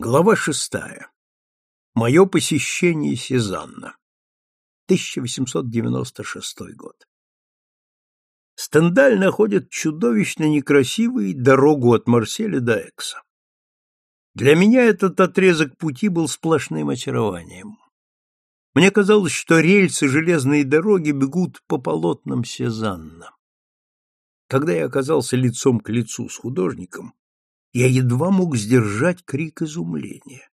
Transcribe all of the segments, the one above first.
Глава шестая. Мое посещение Сезанна. 1896 год. Стендаль находит чудовищно некрасивой дорогу от Марселя до Экса. Для меня этот отрезок пути был сплошным очарованием. Мне казалось, что рельсы железной дороги бегут по полотнам Сезанна. Когда я оказался лицом к лицу с художником, я едва мог сдержать крик изумления.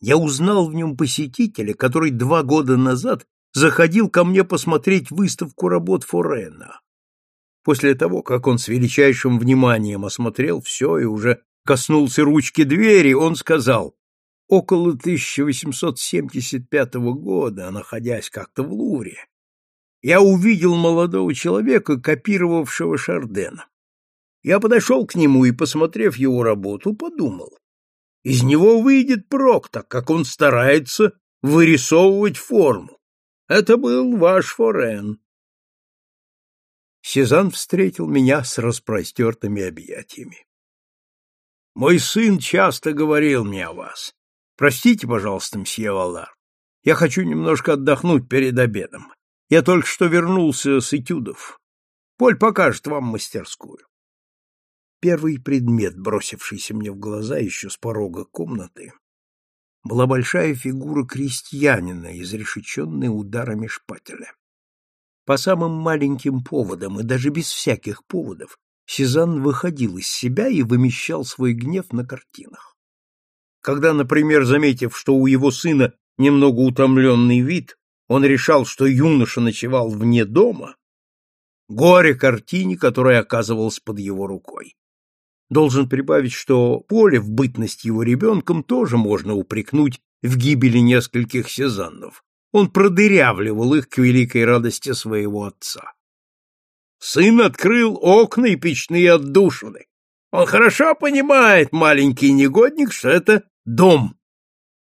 Я узнал в нем посетителя, который два года назад заходил ко мне посмотреть выставку работ Форена. После того, как он с величайшим вниманием осмотрел все и уже коснулся ручки двери, он сказал, около 1875 года, находясь как-то в Лувре, я увидел молодого человека, копировавшего Шардена. Я подошел к нему и, посмотрев его работу, подумал. Из него выйдет прок, так как он старается вырисовывать форму. Это был ваш Форен. Сезанн встретил меня с распростертыми объятиями. Мой сын часто говорил мне о вас. Простите, пожалуйста, мсье Валар. Я хочу немножко отдохнуть перед обедом. Я только что вернулся с этюдов. Поль покажет вам мастерскую. Первый предмет, бросившийся мне в глаза еще с порога комнаты, была большая фигура крестьянина, изрешеченная ударами шпателя. По самым маленьким поводам и даже без всяких поводов Сезанн выходил из себя и вымещал свой гнев на картинах. Когда, например, заметив, что у его сына немного утомленный вид, он решал, что юноша ночевал вне дома, горе картине, которая оказывалась под его рукой. Должен прибавить, что Поле в бытность его ребенком тоже можно упрекнуть в гибели нескольких сезаннов. Он продырявливал их к великой радости своего отца. Сын открыл окна и печные отдушины. Он хорошо понимает, маленький негодник, что это дом.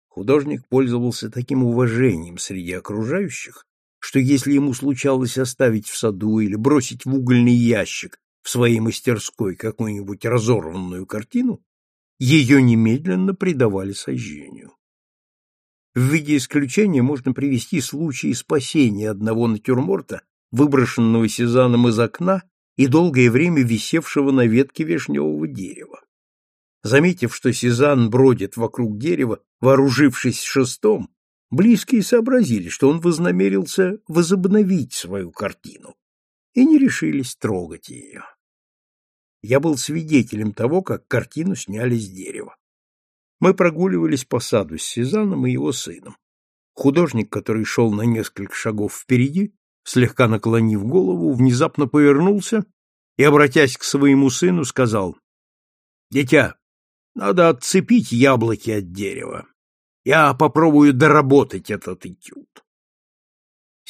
Художник пользовался таким уважением среди окружающих, что если ему случалось оставить в саду или бросить в угольный ящик в своей мастерской какую-нибудь разорванную картину, ее немедленно предавали сожжению. В виде исключения можно привести случай спасения одного натюрморта, выброшенного Сезаном из окна и долгое время висевшего на ветке вишневого дерева. Заметив, что Сезанн бродит вокруг дерева, вооружившись шестом, близкие сообразили, что он вознамерился возобновить свою картину и не решились трогать ее. Я был свидетелем того, как картину сняли с дерева. Мы прогуливались по саду с Сезаном и его сыном. Художник, который шел на несколько шагов впереди, слегка наклонив голову, внезапно повернулся и, обратясь к своему сыну, сказал, «Дитя, надо отцепить яблоки от дерева. Я попробую доработать этот этюд».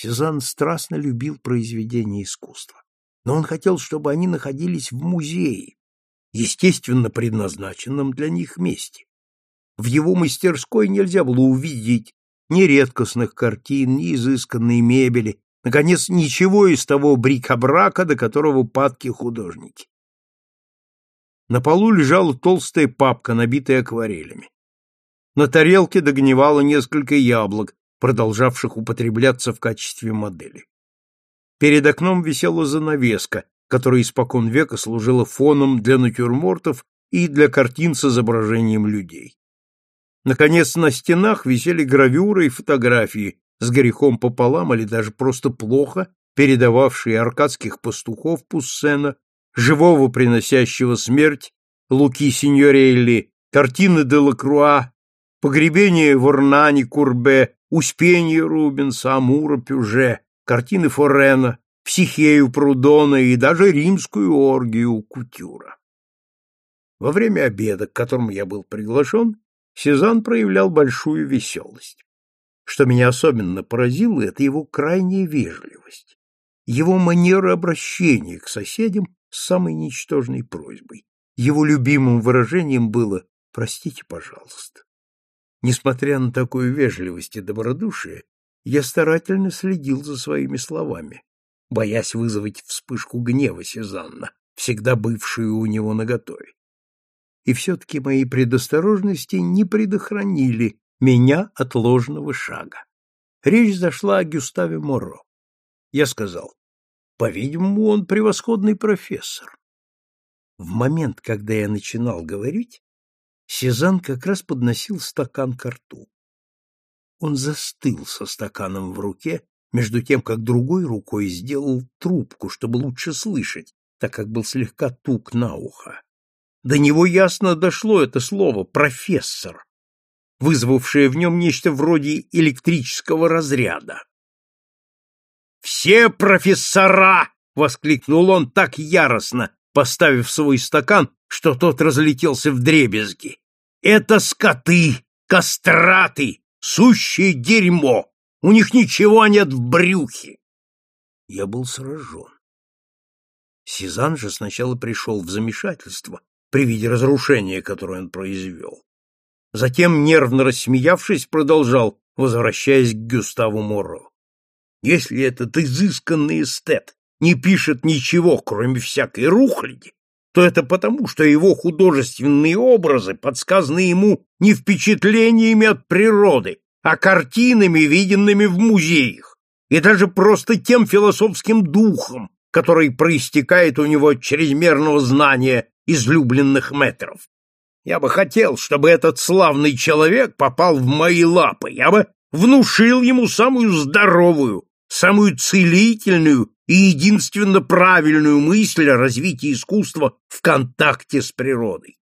Сезанн страстно любил произведения искусства, но он хотел, чтобы они находились в музее, естественно предназначенном для них месте. В его мастерской нельзя было увидеть ни редкостных картин, ни изысканной мебели, наконец, ничего из того брик-брака, до которого падки художники. На полу лежала толстая папка, набитая акварелями. На тарелке догнивало несколько яблок, продолжавших употребляться в качестве модели. Перед окном висела занавеска, которая испокон века служила фоном для натюрмортов и для картин с изображением людей. Наконец, на стенах висели гравюры и фотографии с грехом пополам или даже просто плохо передававшие аркадских пастухов Пуссена, живого приносящего смерть Луки Синьорелли, картины де Погребение Ворнани Курбе Успенье Рубенса, Амура Пюже, картины Форена, Психею Прудона и даже римскую оргию Кутюра. Во время обеда, к которому я был приглашен, Сезанн проявлял большую веселость. Что меня особенно поразило, это его крайняя вежливость, его манера обращения к соседям с самой ничтожной просьбой. Его любимым выражением было «простите, пожалуйста». Несмотря на такую вежливость и добродушие, я старательно следил за своими словами, боясь вызвать вспышку гнева Сезанна, всегда бывшую у него наготове. и все-таки мои предосторожности не предохранили меня от ложного шага. Речь зашла о Гюставе Моро. Я сказал, по-видимому, он превосходный профессор. В момент, когда я начинал говорить, Сезанн как раз подносил стакан к рту. Он застыл со стаканом в руке, между тем, как другой рукой сделал трубку, чтобы лучше слышать, так как был слегка тук на ухо. До него ясно дошло это слово «профессор», вызвавшее в нем нечто вроде электрического разряда. «Все профессора!» — воскликнул он так яростно, поставив свой стакан, что тот разлетелся в дребезги. «Это скоты, кастраты, сущее дерьмо! У них ничего нет в брюхе!» Я был сражен. Сезанн же сначала пришел в замешательство при виде разрушения, которое он произвел. Затем, нервно рассмеявшись, продолжал, возвращаясь к Гюставу Моро. Если этот изысканный эстет не пишет ничего, кроме всякой рухляди, то это потому, что его художественные образы подсказаны ему не впечатлениями от природы, а картинами, виденными в музеях, и даже просто тем философским духом, который проистекает у него от чрезмерного знания излюбленных метров. Я бы хотел, чтобы этот славный человек попал в мои лапы. Я бы внушил ему самую здоровую, самую целительную и единственно правильную мысль о развитии искусства в контакте с природой.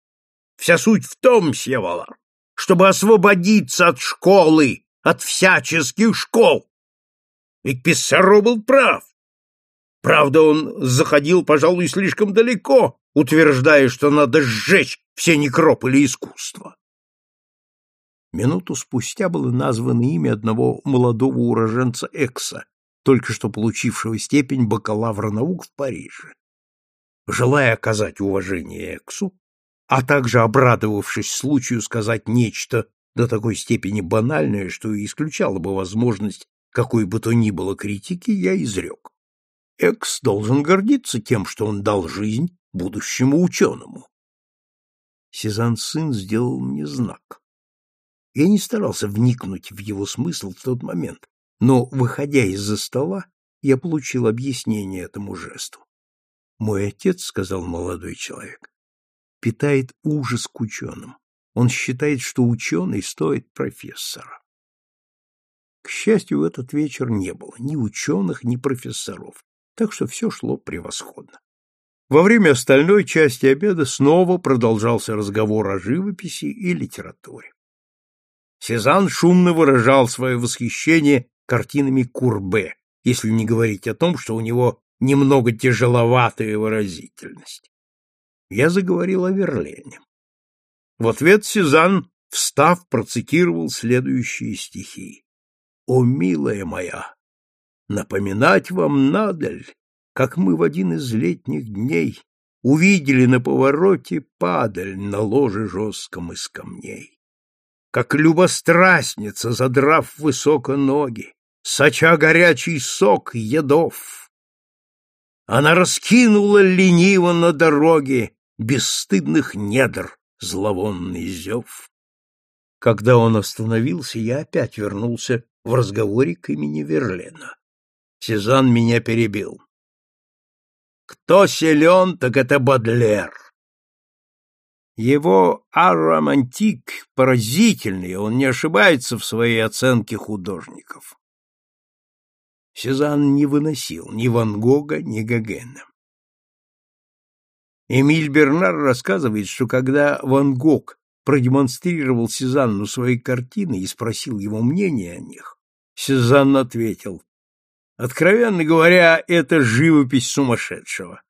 Вся суть в том, Севалар, чтобы освободиться от школы, от всяческих школ. Ведь Писсаро был прав. Правда, он заходил, пожалуй, слишком далеко, утверждая, что надо сжечь все некрополи искусства. Минуту спустя было названо имя одного молодого уроженца Экса, только что получившего степень бакалавра наук в Париже. Желая оказать уважение Эксу, а также обрадовавшись случаю сказать нечто до такой степени банальное, что исключало бы возможность какой бы то ни было критики, я изрек. Экс должен гордиться тем, что он дал жизнь будущему ученому. Сын сделал мне знак. Я не старался вникнуть в его смысл в тот момент, но, выходя из-за стола, я получил объяснение этому жесту. «Мой отец, — сказал молодой человек, — питает ужас к ученым. Он считает, что ученый стоит профессора. К счастью, в этот вечер не было ни ученых, ни профессоров так что все шло превосходно. Во время остальной части обеда снова продолжался разговор о живописи и литературе. Сезанн шумно выражал свое восхищение картинами Курбе, если не говорить о том, что у него немного тяжеловатая выразительность. Я заговорил о Верлене. В ответ Сезанн, встав, процитировал следующие стихи. «О, милая моя, Напоминать вам надаль, как мы в один из летних дней увидели на повороте падаль на ложе жестком из камней. Как любострастница, задрав высоко ноги, соча горячий сок едов. Она раскинула лениво на дороге бесстыдных недр зловонный зев. Когда он остановился, я опять вернулся в разговоре к имени Верлена. Сезанн меня перебил. Кто силен, так это Бадлер. Его аромантик поразительный, он не ошибается в своей оценке художников. Сезанн не выносил ни Ван Гога, ни Гогена. Эмиль Бернар рассказывает, что когда Ван Гог продемонстрировал Сезанну свои картины и спросил его мнения о них, Сезанн ответил, Откровенно говоря, это живопись сумасшедшего.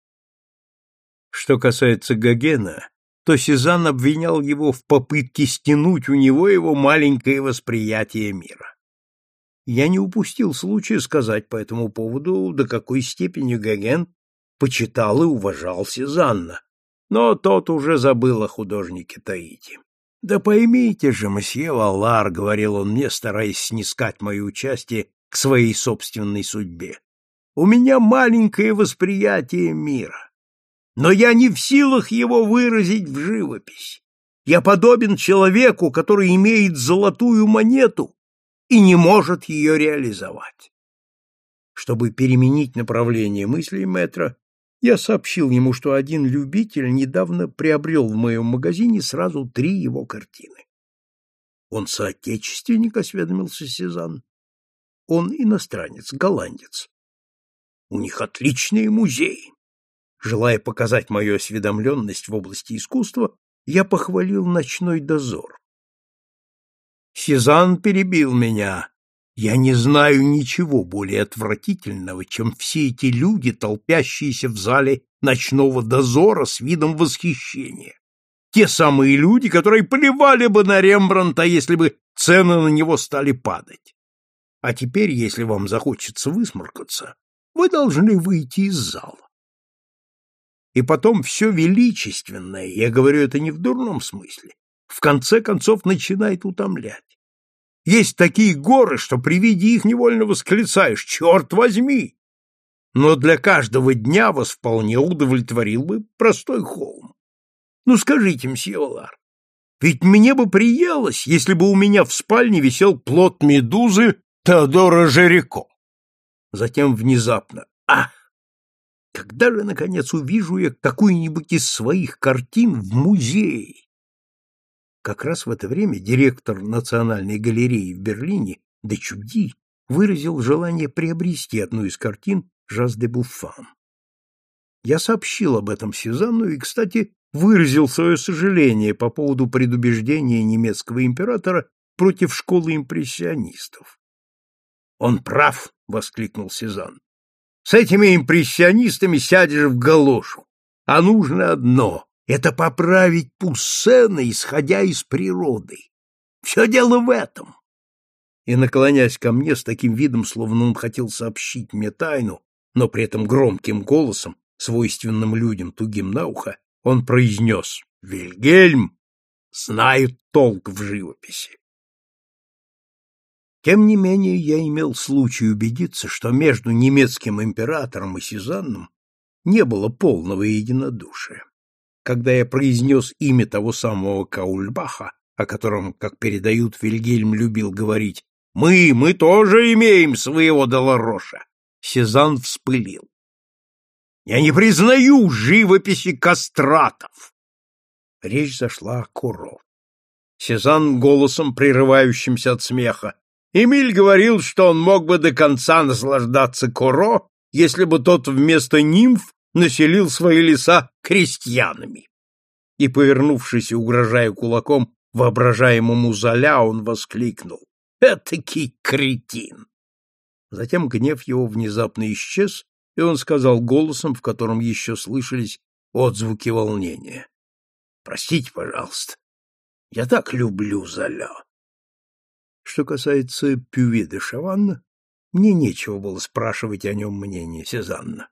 Что касается Гогена, то Сезанн обвинял его в попытке стянуть у него его маленькое восприятие мира. Я не упустил случая сказать по этому поводу, до какой степени Гоген почитал и уважал Сезанна, но тот уже забыл о художнике Таити. «Да поймите же, месье Валар», — говорил он мне, стараясь снискать мое участие к своей собственной судьбе. У меня маленькое восприятие мира. Но я не в силах его выразить в живопись. Я подобен человеку, который имеет золотую монету и не может ее реализовать. Чтобы переменить направление мыслей Мэтра, я сообщил ему, что один любитель недавно приобрел в моем магазине сразу три его картины. Он соотечественник, осведомился Сезанн. Он иностранец, голландец. У них отличные музеи. Желая показать мою осведомленность в области искусства, я похвалил ночной дозор. Сезанн перебил меня. Я не знаю ничего более отвратительного, чем все эти люди, толпящиеся в зале ночного дозора с видом восхищения. Те самые люди, которые плевали бы на Рембрандта, если бы цены на него стали падать. А теперь, если вам захочется высморкаться, вы должны выйти из зала. И потом все величественное, я говорю это не в дурном смысле, в конце концов начинает утомлять. Есть такие горы, что при виде их невольно восклицаешь «Черт возьми!» Но для каждого дня вас вполне удовлетворил бы простой холм. Ну скажите, мсье Олар, ведь мне бы приелось, если бы у меня в спальне висел плод медузы Теодора Жерико. Затем внезапно «Ах! Когда же, наконец, увижу я какую-нибудь из своих картин в музее?» Как раз в это время директор Национальной галереи в Берлине де Чуди выразил желание приобрести одну из картин Жаз де Буффан. Я сообщил об этом Сезанну и, кстати, выразил свое сожаление по поводу предубеждения немецкого императора против школы импрессионистов. «Он прав!» — воскликнул Сезанн. «С этими импрессионистами сядешь в галошу, а нужно одно это поправить Пуссена, исходя из природы. Все дело в этом. И, наклонясь ко мне с таким видом, словно он хотел сообщить мне тайну, но при этом громким голосом, свойственным людям тугим на ухо, он произнес «Вильгельм знает толк в живописи». Тем не менее, я имел случай убедиться, что между немецким императором и Сезанном не было полного единодушия когда я произнес имя того самого Каульбаха, о котором, как передают, Вильгельм любил говорить, «Мы, мы тоже имеем своего Долороша!» Сезанн вспылил. «Я не признаю живописи кастратов!» Речь зашла о Куро. Сезанн голосом, прерывающимся от смеха. Эмиль говорил, что он мог бы до конца наслаждаться Куро, если бы тот вместо нимф населил свои леса крестьянами. И, повернувшись и угрожая кулаком воображаемому Золя, он воскликнул. «Этакий кретин!» Затем гнев его внезапно исчез, и он сказал голосом, в котором еще слышались отзвуки волнения. «Простите, пожалуйста, я так люблю Золя!» Что касается Пюви де Шаванна, мне нечего было спрашивать о нем мнение Сезанна.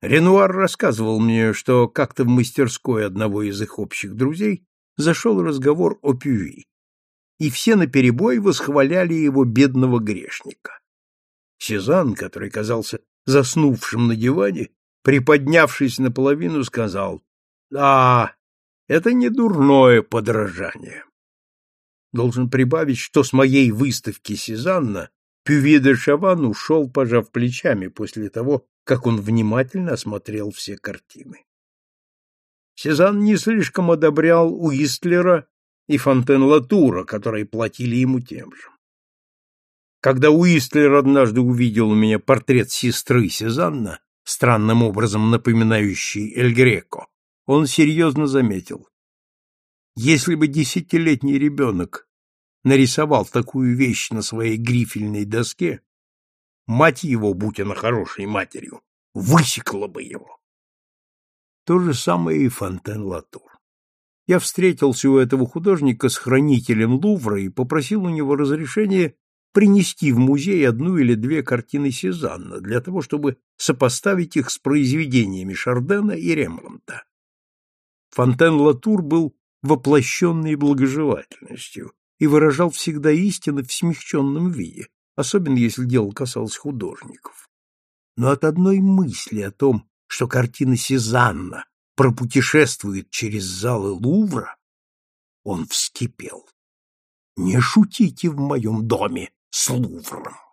Ренуар рассказывал мне, что как-то в мастерской одного из их общих друзей зашел разговор о Пюви, и все наперебой восхваляли его бедного грешника. Сезанн, который казался заснувшим на диване, приподнявшись наполовину, сказал, «Да, это не дурное подражание». Должен прибавить, что с моей выставки Сезанна Пюви де Шаван ушел, пожав плечами, после того, как он внимательно осмотрел все картины. Сезанн не слишком одобрял Уистлера и Фонтен-Латура, которые платили ему тем же. Когда Уистлер однажды увидел у меня портрет сестры Сезанна, странным образом напоминающий Эль Греко, он серьезно заметил. Если бы десятилетний ребенок нарисовал такую вещь на своей грифельной доске, Мать его, будь она хорошей матерью, высекла бы его. То же самое и Фонтен-Латур. Я встретился у этого художника с хранителем Лувра и попросил у него разрешения принести в музей одну или две картины Сезанна для того, чтобы сопоставить их с произведениями Шардена и Рембрандта. Фонтен-Латур был воплощенной благожелательностью и выражал всегда истины в смягченном виде, особенно если дело касалось художников. Но от одной мысли о том, что картина Сезанна пропутешествует через залы Лувра, он вскипел. «Не шутите в моем доме с Лувром!»